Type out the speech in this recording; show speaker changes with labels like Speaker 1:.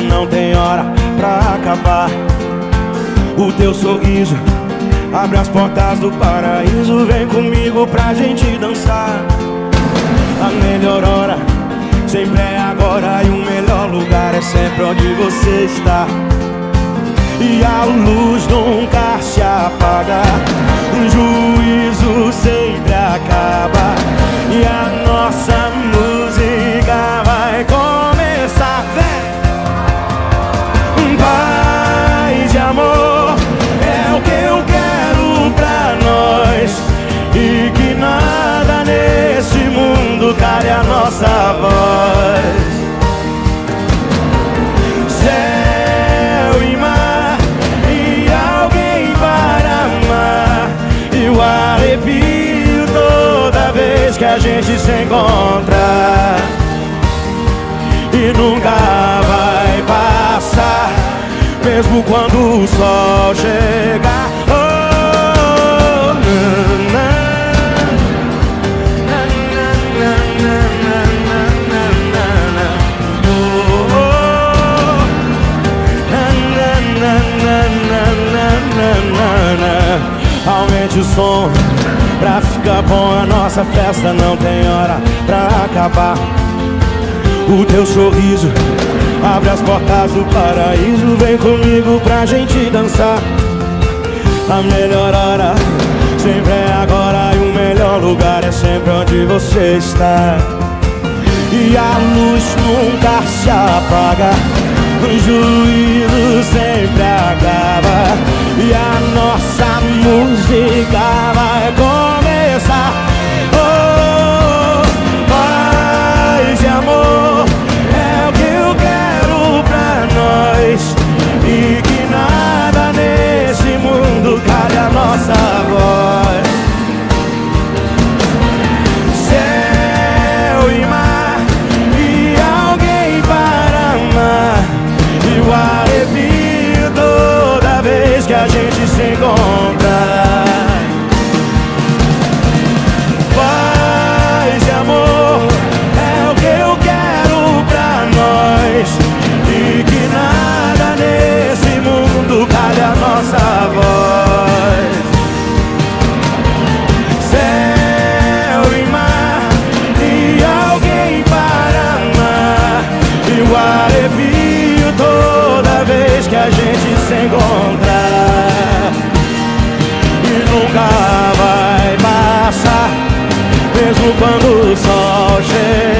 Speaker 1: não tem hora pra acabar. O teu sorriso abre as portas do paraíso. Vem comigo pra gente dançar. A melhor hora sempre é agora e o melhor lugar é sempre onde você está. E a luz nunca se apaga, a nossa voz. Céu e mar e alguém para amar. E o arrepio toda vez que a gente se encontra. E nunca vai passar, mesmo quando o sol chegar. Pra ficar bom. A nossa festa não tem hora pra acabar. O teu sorriso abre as portas do paraíso. Vem comigo pra gente dançar. A melhor hora sempre é agora e o melhor lugar é sempre onde você está. E a luz nunca se apaga, o juízo sempre acaba. E a nossa música vai começar. arrepio toda vez que a gente se encontra E nunca vai passar, mesmo quando o sol chega.